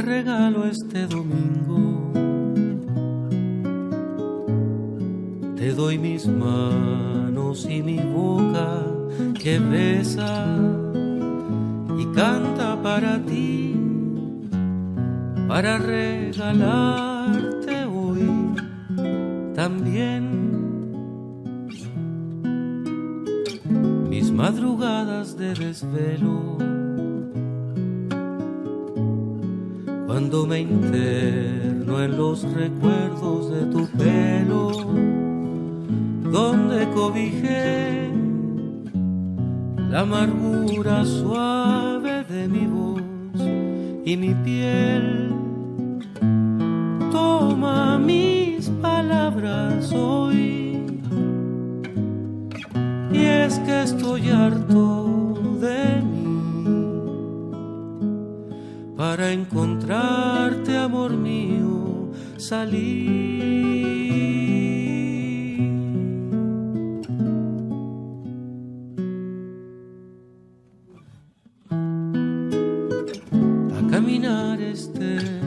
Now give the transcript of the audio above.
regalo este domingo. Te doy mis manos y mi boca que besa y canta para ti, para regalarte hoy también mis madrugadas de desvelo. Cuando me interno en los recuerdos de tu pelo, donde cobijé la amargura suave de mi voz y mi piel. Toma mis palabras hoy. Y es que estoy harto de Para encontrarte, amor mío, salí. A caminar este